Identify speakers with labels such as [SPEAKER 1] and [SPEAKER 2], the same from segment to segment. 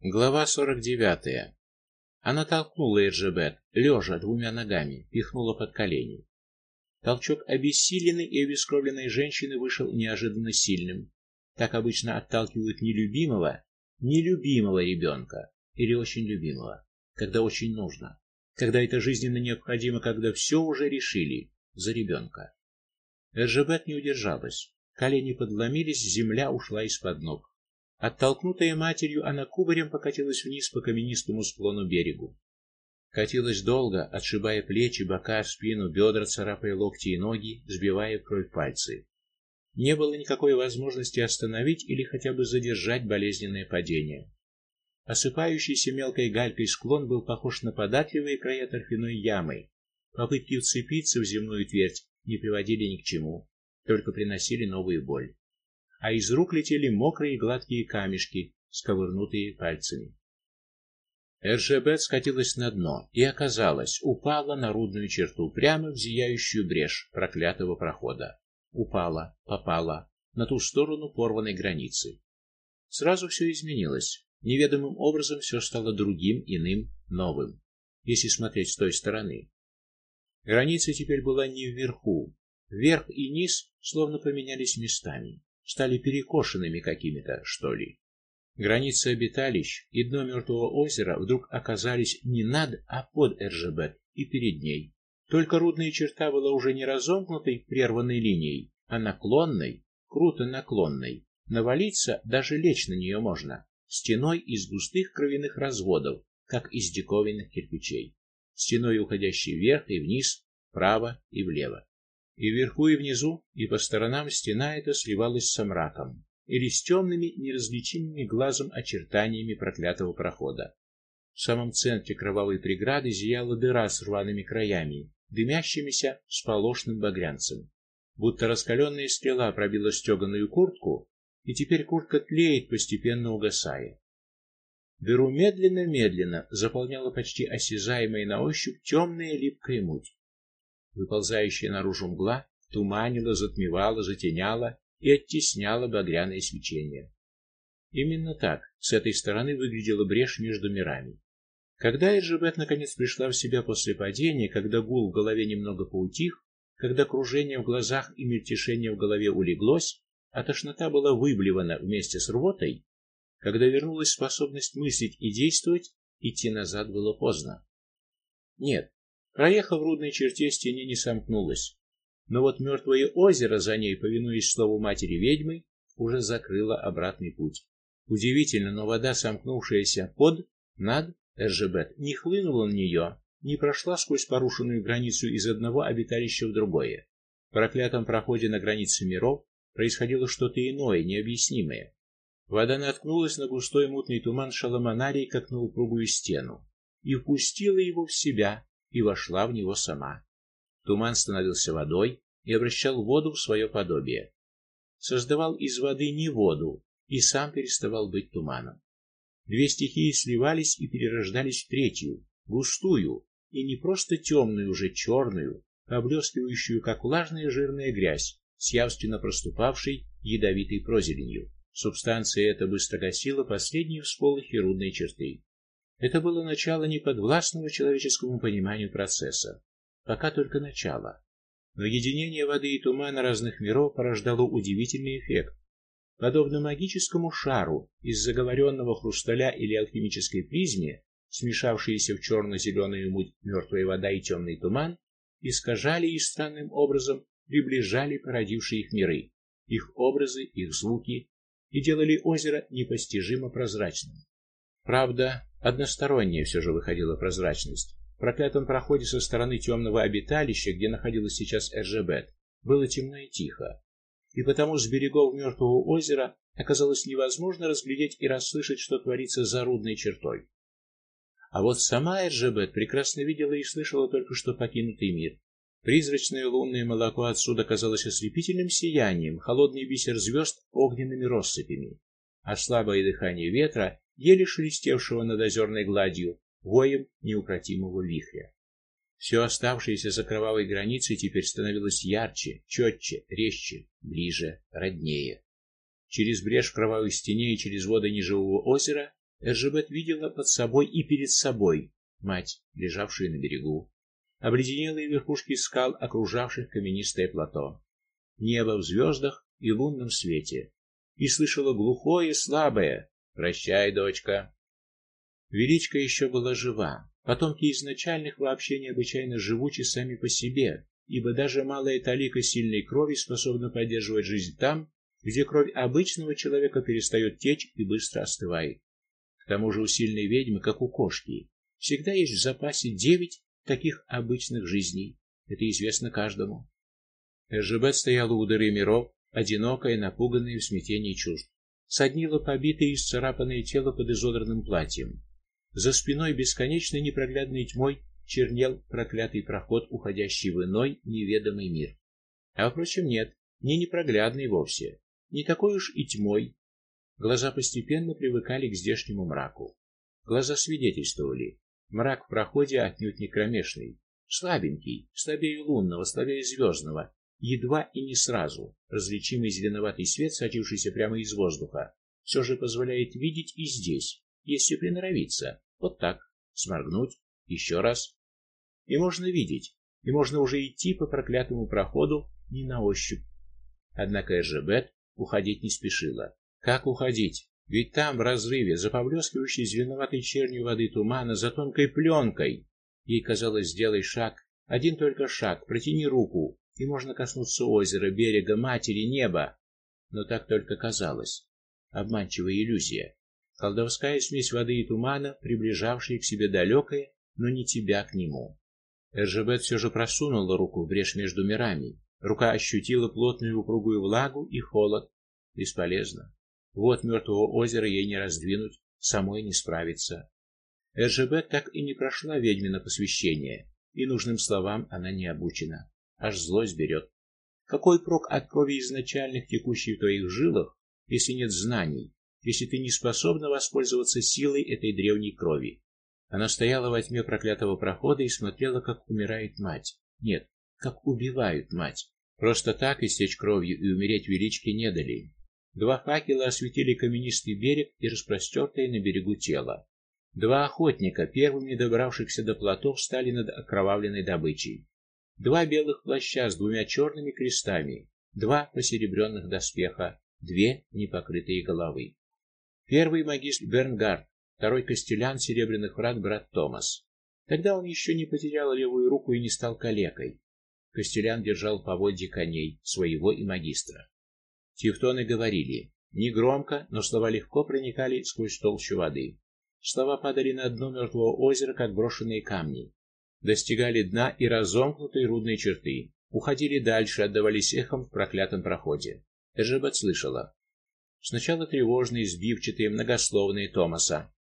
[SPEAKER 1] Глава 49. Она толкнула Эржебет, лежа двумя ногами, пихнула под колени. Толчок обессиленной и обескровленной женщины вышел неожиданно сильным. Так обычно отталкивают нелюбимого, нелюбимого ребенка или очень любимого, когда очень нужно, когда это жизненно необходимо, когда все уже решили за ребенка. Эржебет не удержалась. Колени подломились, земля ушла из-под ног. Оттолкнутая матерью, она кубарем покатилась вниз по каменистому склону берегу. Катилась долго, отшибая плечи, бока, спину, бедра, царапая локти и ноги, сбивая кровь пальцы. Не было никакой возможности остановить или хотя бы задержать болезненное падение. Осыпающийся мелкой галькой склон был похож на податливые края торфяной ямы. Попытки вцепиться в земную твердь не приводили ни к чему, только приносили новую боль а из рук летели мокрые гладкие камешки, сковырнутые пальцами. Эржебет скатилась на дно и оказалась, упала на рудную черту, прямо в зияющую брешь проклятого прохода. Упала, попала на ту сторону порванной границы. Сразу все изменилось. Неведомым образом все стало другим, иным, новым, если смотреть с той стороны. Граница теперь была не вверху, верх и низ словно поменялись местами стали перекошенными какими-то, что ли. Границы обиталищ и дно мертвого озера вдруг оказались не над, а под Эржебет и перед ней. Только рудная черта была уже не разомкнутой прерванной линией, а наклонной, круто наклонной. Навалиться, даже лечь на нее можно, стеной из густых кровяных разводов, как из диковинных кирпичей, стеной уходящей вверх и вниз, вправо и влево. И вверху, и внизу, и по сторонам стена эта сливалась с мраком или с темными, неразличимыми глазом очертаниями проклятого прохода. В самом центре кровавой преграды зияла дыра с рваными краями, дымящимися сполошным багрянцем. Будто раскаленная стрела пробила стеганую куртку, и теперь куртка тлеет, постепенно угасая. Дыру медленно-медленно заполняла почти осязаемая на ощупь темная липкая муть. Выползающая наружу мгла туманила, затмевала, затеняла и оттесняла багряное свечение. Именно так с этой стороны выглядела брешь между мирами. Когда Эджебет наконец пришла в себя после падения, когда гул в голове немного поутих, когда кружение в глазах и мельтешение в голове улеглось, а тошнота была выблевана вместе с рвотой, когда вернулась способность мыслить и действовать, идти назад было поздно. Нет, Проехав в рудной черте, стене не сомкнулась. Но вот мертвое озеро за ней, повинуясь слову матери ведьмы, уже закрыло обратный путь. Удивительно, но вода, сомкнувшаяся под над Эржебет, не хлынула на нее, не прошла сквозь порушенную границу из одного обиталища в другое. В проклятом проходе на границе миров происходило что-то иное, необъяснимое. Вода наткнулась на густой мутный туман Шаламанарии, как на упругую стену, и впустила его в себя, и вошла в него сама. Туман становился водой и обращал воду в свое подобие. Создавал из воды не воду и сам переставал быть туманом. Две стихии сливались и перерождались в третью, густую и не просто темную, уже черную, облескивающую, как влажная жирная грязь, с явственно проступавшей ядовитой прозеленью. Субстанция эта быстро гасила последние всполохи рудной черты. Это было начало неподвластного человеческому пониманию процесса, пока только начало. Но единение воды и тумана разных миров порождало удивительный эффект. Подобно магическому шару из заговоренного хрусталя или алхимической призме, смешавшиеся в черно зеленую муть мертвая вода и темный туман, искажали и странным образом приближали породившие их миры, их образы, их звуки и делали озеро непостижимо прозрачным. Правда, односторонняя все же выходила прозрачность. В проклятом проходе со стороны темного обиталища, где находилась сейчас Эржебет, было темно и тихо. И потому с берегов мертвого озера оказалось невозможно разглядеть и расслышать, что творится за рудной чертой. А вот сама Эржебет прекрасно видела и слышала только что покинутый мир. Призрачное лунное молоко отсюда казалось ослепительным сиянием, холодный бисер звезд огненными россыпями, а слабое дыхание ветра еле шелестевшего над озерной гладью, воем неукротимого вихря. Все оставшееся за кровавой границей теперь становилось ярче, четче, резче, ближе, роднее. Через брешь в кровавой стене и через воды неживого озера Эржебет видела под собой и перед собой мать, лежавшую на берегу, обледенелые верхушки скал, окружавших каменистое плато, небо в звездах и лунном свете, и слышала глухое, слабое: "Прощай, дочка". Величка еще была жива. Потомки изначальных вообще необычайно живучи сами по себе, ибо даже малая талика сильной крови способна поддерживать жизнь там, где кровь обычного человека перестает течь и быстро остывает. К тому же у сильной ведьмы, как у кошки, всегда есть в запасе девять таких обычных жизней. Это известно каждому. Эржебет стояла у дыры миров, одинокая, напуганная в смятении чувств. Соднило побитое и исцарапанное тело под изодранным платьем. За спиной бесконечной непроглядной тьмой чернел проклятый проход, уходящий в иной неведомый мир. А впрочем, нет, не непроглядный вовсе, не такой уж и тьмой. Глаза постепенно привыкали к здешнему мраку. Глаза свидетельствовали: мрак в проходе отнюдь не кромешный, слабенький, слабее лунного, слабее звездного, едва и не сразу. Различимый зеленоватый свет, сочившийся прямо из воздуха, все же позволяет видеть и здесь, если приноровиться. Вот так, сморгнуть еще раз. И можно видеть, и можно уже идти по проклятому проходу не на ощупь. Однако Эжебет уходить не спешила. Как уходить? Ведь там, в разрыве, за поблескивающей зеленоватой чернью воды тумана, за тонкой пленкой, ей казалось, сделай шаг, один только шаг, протяни руку, и можно коснуться озера, берега, матери, неба. Но так только казалось. Обманчивая иллюзия. Колдовская смесь воды и тумана, приближавшая к себе далекое, но не тебя к нему. Эржебет все же просунула руку в брешь между мирами. Рука ощутила плотную упругую влагу и холод. Бесполезно. Вот мертвого озера ей не раздвинуть, самой не справиться. Эржебет так и не прошла ведьмино посвящение, и нужным словам она не обучена. Аж злость берет. Какой прок от крови изначальных, текущей в твоих жилах, если нет знаний, если ты не способна воспользоваться силой этой древней крови? Она стояла во тьме проклятого прохода и смотрела, как умирает мать. Нет, как убивают мать. Просто так истечь кровью и умереть величке не дали. Два факела осветили каменистый берег и распростертое на берегу тело. Два охотника, первыми добравшихся до плато, встали над окровавленной добычей. Два белых плаща с двумя черными крестами, два посеребренных доспеха, две непокрытые головы. Первый магистр Бернгард, второй костелян серебряных врат брат Томас. Тогда он еще не потерял левую руку и не стал калекой. Костелян держал поводья коней, своего и магистра. Тевтоны говорили, негромко, но слова легко проникали сквозь толщу воды. Слова падали на дно мертвого озера, как брошенные камни, достигали дна и разомкнутой рудной черты, уходили дальше, отдавались эхом в проклятом проходе. Эжебет слышала. Сначала тревожные, сбивчатые, многословные Томаса.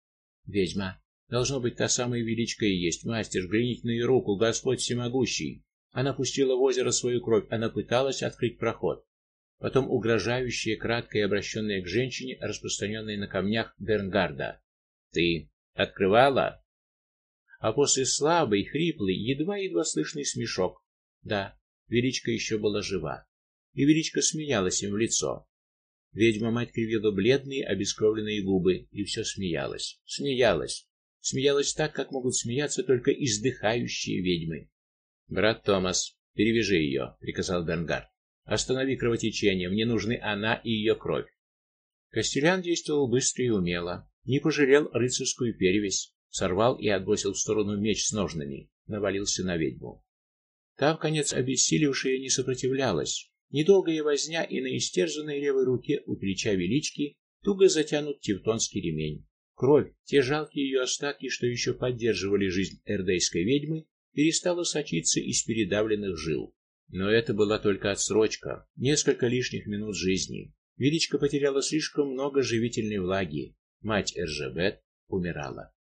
[SPEAKER 1] Ведьма, должно быть, та самая величка и есть мастер, взгляните на ее руку, Господь всемогущий. Она пустила в озеро свою кровь, она пыталась открыть проход. Потом угрожающая, краткая, обращенная к женщине, распространенная на камнях Бернгарда. Ты открывала? А после слабый, хриплый, едва-едва слышный смешок. Да, величка еще была жива. И величка смеялась им в лицо. Ведьма-мать кривила бледные, обескровленные губы и все смеялась. Смеялась. Смеялась так, как могут смеяться только издыхающие ведьмы. Брат Томас, перевяжи ее», — приказал Бернгард. Останови кровотечение, мне нужны она и ее кровь. Костелян действовал быстро и умело, не пожалел рыцарскую перевязь, сорвал и отбросил в сторону меч с ножнами, навалился на ведьму. Та в конец обессилевшая не сопротивлялась. Недолгая возня и на истерзанной левой руке у плеча велички туго затянут тевтонский ремень. Кровь, те жалкие ее остатки, что еще поддерживали жизнь эрдейской ведьмы, перестала сочиться из передавленных жил. Но это была только отсрочка, несколько лишних минут жизни. Величка потеряла слишком много живительной влаги. Мать Эржебет умирала.